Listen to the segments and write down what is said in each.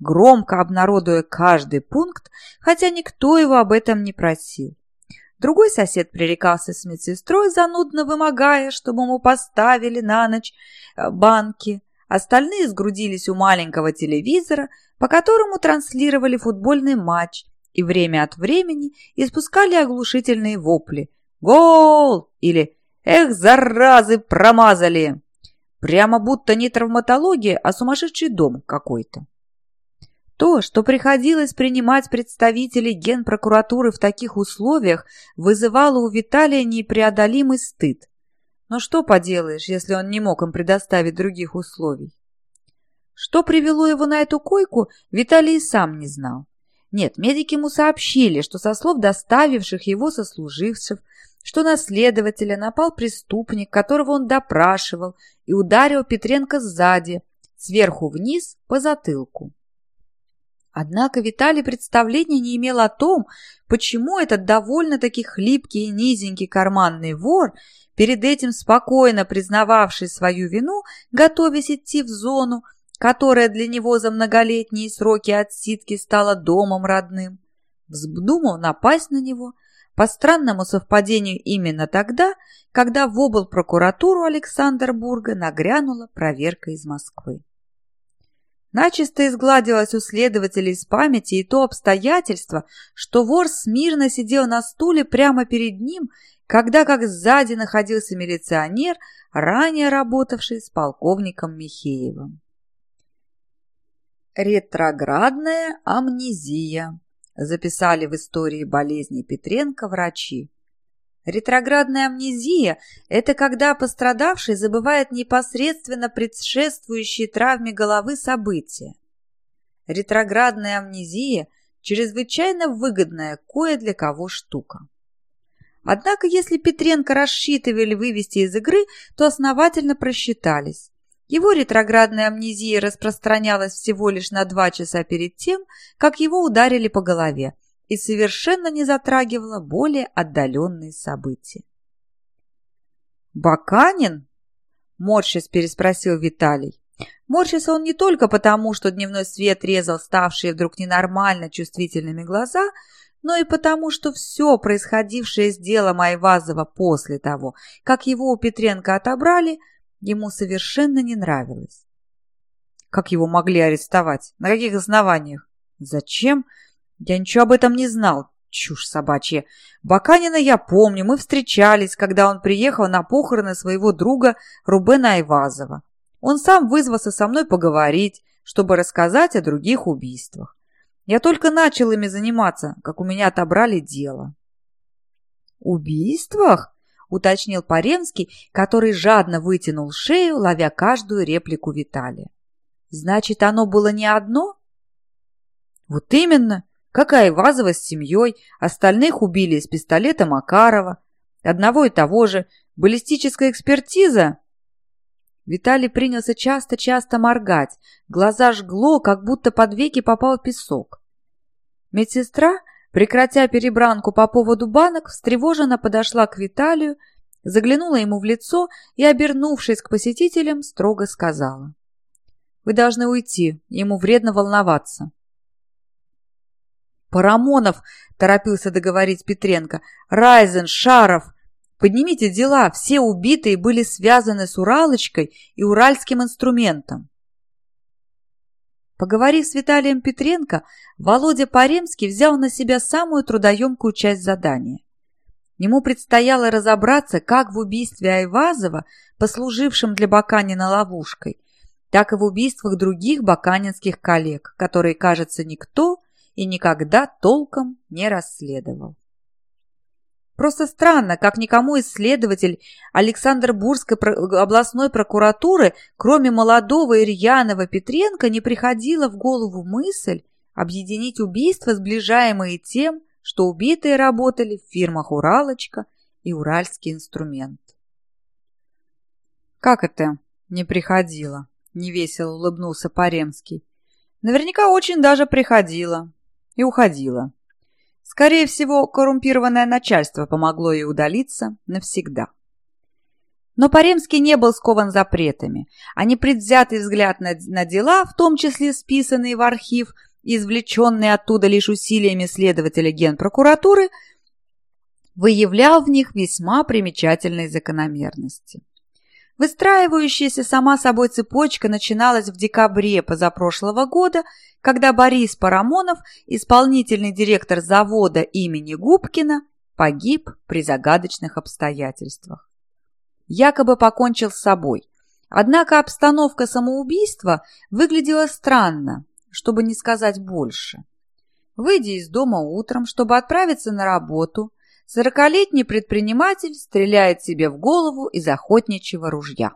громко обнародуя каждый пункт, хотя никто его об этом не просил. Другой сосед пререкался с медсестрой, занудно вымогая, чтобы ему поставили на ночь э, банки. Остальные сгрудились у маленького телевизора, по которому транслировали футбольный матч, и время от времени испускали оглушительные вопли «Гол!» или «Эх, заразы, промазали!» Прямо будто не травматология, а сумасшедший дом какой-то. То, что приходилось принимать представителей генпрокуратуры в таких условиях, вызывало у Виталия непреодолимый стыд. Но что поделаешь, если он не мог им предоставить других условий? Что привело его на эту койку, Виталий сам не знал. Нет, медики ему сообщили, что со слов доставивших его сослуживцев, что на следователя напал преступник, которого он допрашивал, и ударил Петренко сзади, сверху вниз, по затылку. Однако Виталий представления не имел о том, почему этот довольно-таки хлипкий и низенький карманный вор, перед этим спокойно признававший свою вину, готовясь идти в зону, которая для него за многолетние сроки отсидки стала домом родным, вздумал напасть на него по странному совпадению именно тогда, когда в обл. прокуратуру Александрбурга нагрянула проверка из Москвы. Начисто изгладилось у следователей из памяти и то обстоятельство, что вор смирно сидел на стуле прямо перед ним, когда как сзади находился милиционер, ранее работавший с полковником Михеевым. Ретроградная амнезия, записали в истории болезни Петренко врачи. Ретроградная амнезия – это когда пострадавший забывает непосредственно предшествующие травме головы события. Ретроградная амнезия – чрезвычайно выгодная кое для кого штука. Однако, если Петренко рассчитывали вывести из игры, то основательно просчитались. Его ретроградная амнезия распространялась всего лишь на два часа перед тем, как его ударили по голове, и совершенно не затрагивала более отдаленные события. «Баканин?» – морщись переспросил Виталий. Морщился он не только потому, что дневной свет резал ставшие вдруг ненормально чувствительными глаза, но и потому, что все происходившее с делом Айвазова после того, как его у Петренко отобрали – ему совершенно не нравилось. Как его могли арестовать? На каких основаниях? Зачем? Я ничего об этом не знал. Чушь собачья. Баканина я помню, мы встречались, когда он приехал на похороны своего друга Рубена Айвазова. Он сам вызвался со мной поговорить, чтобы рассказать о других убийствах. Я только начал ими заниматься, как у меня отобрали дело. «Убийствах?» — уточнил Паремский, который жадно вытянул шею, ловя каждую реплику Виталия. «Значит, оно было не одно?» «Вот именно. Какая Вазова с семьей, остальных убили из пистолета Макарова. Одного и того же. Баллистическая экспертиза?» Виталий принялся часто-часто моргать. Глаза жгло, как будто под веки попал песок. Медсестра Прекратя перебранку по поводу банок, встревоженно подошла к Виталию, заглянула ему в лицо и, обернувшись к посетителям, строго сказала. «Вы должны уйти, ему вредно волноваться». «Парамонов!» – торопился договорить Петренко. «Райзен, Шаров! Поднимите дела, все убитые были связаны с Уралочкой и уральским инструментом». Поговорив с Виталием Петренко, Володя Паремский взял на себя самую трудоемкую часть задания. Ему предстояло разобраться как в убийстве Айвазова, послужившем для Баканина ловушкой, так и в убийствах других баканинских коллег, которые, кажется, никто и никогда толком не расследовал. Просто странно, как никому исследователь Александр Бурской областной прокуратуры, кроме молодого и Петренко, не приходила в голову мысль объединить убийства, сближаемые тем, что убитые работали в фирмах «Уралочка» и «Уральский инструмент». «Как это не приходило?» – невесело улыбнулся Паремский. «Наверняка очень даже приходило и уходило». Скорее всего, коррумпированное начальство помогло ей удалиться навсегда. Но Паремский не был скован запретами, а непредвзятый взгляд на, на дела, в том числе списанные в архив и извлеченные оттуда лишь усилиями следователя генпрокуратуры, выявлял в них весьма примечательные закономерности. Выстраивающаяся сама собой цепочка начиналась в декабре позапрошлого года, когда Борис Парамонов, исполнительный директор завода имени Губкина, погиб при загадочных обстоятельствах якобы покончил с собой. Однако обстановка самоубийства выглядела странно, чтобы не сказать больше. Выйдя из дома утром, чтобы отправиться на работу, сорокалетний предприниматель стреляет себе в голову из охотничьего ружья.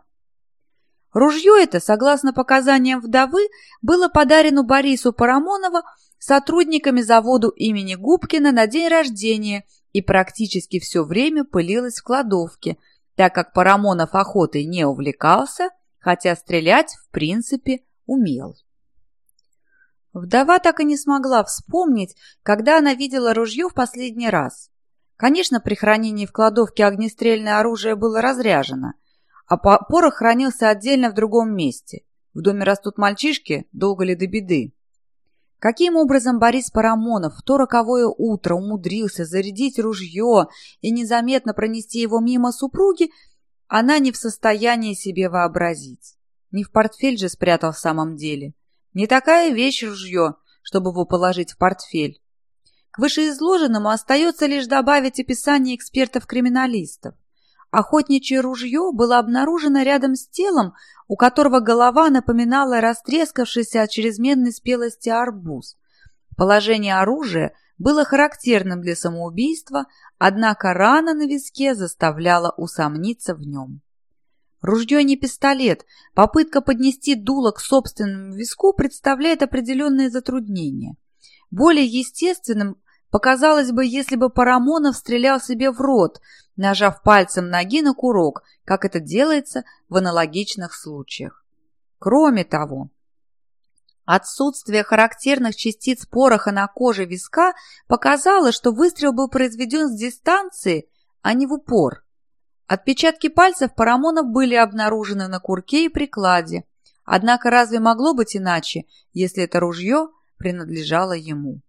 Ружье это, согласно показаниям вдовы, было подарено Борису Парамонова сотрудниками заводу имени Губкина на день рождения и практически все время пылилось в кладовке – так как Парамонов охотой не увлекался, хотя стрелять, в принципе, умел. Вдова так и не смогла вспомнить, когда она видела ружье в последний раз. Конечно, при хранении в кладовке огнестрельное оружие было разряжено, а порох хранился отдельно в другом месте. В доме растут мальчишки, долго ли до беды. Каким образом Борис Парамонов в то роковое утро умудрился зарядить ружье и незаметно пронести его мимо супруги, она не в состоянии себе вообразить. Не в портфель же спрятал в самом деле. Не такая вещь ружье, чтобы его положить в портфель. К вышеизложенному остается лишь добавить описание экспертов-криминалистов. Охотничье ружье было обнаружено рядом с телом, у которого голова напоминала растрескавшийся от чрезменной спелости арбуз. Положение оружия было характерным для самоубийства, однако рана на виске заставляла усомниться в нем. Ружье не пистолет, попытка поднести дуло к собственному виску представляет определенные затруднения. Более естественным показалось бы, если бы Парамонов стрелял себе в рот – нажав пальцем ноги на курок, как это делается в аналогичных случаях. Кроме того, отсутствие характерных частиц пороха на коже виска показало, что выстрел был произведен с дистанции, а не в упор. Отпечатки пальцев Парамонов были обнаружены на курке и прикладе, однако разве могло быть иначе, если это ружье принадлежало ему?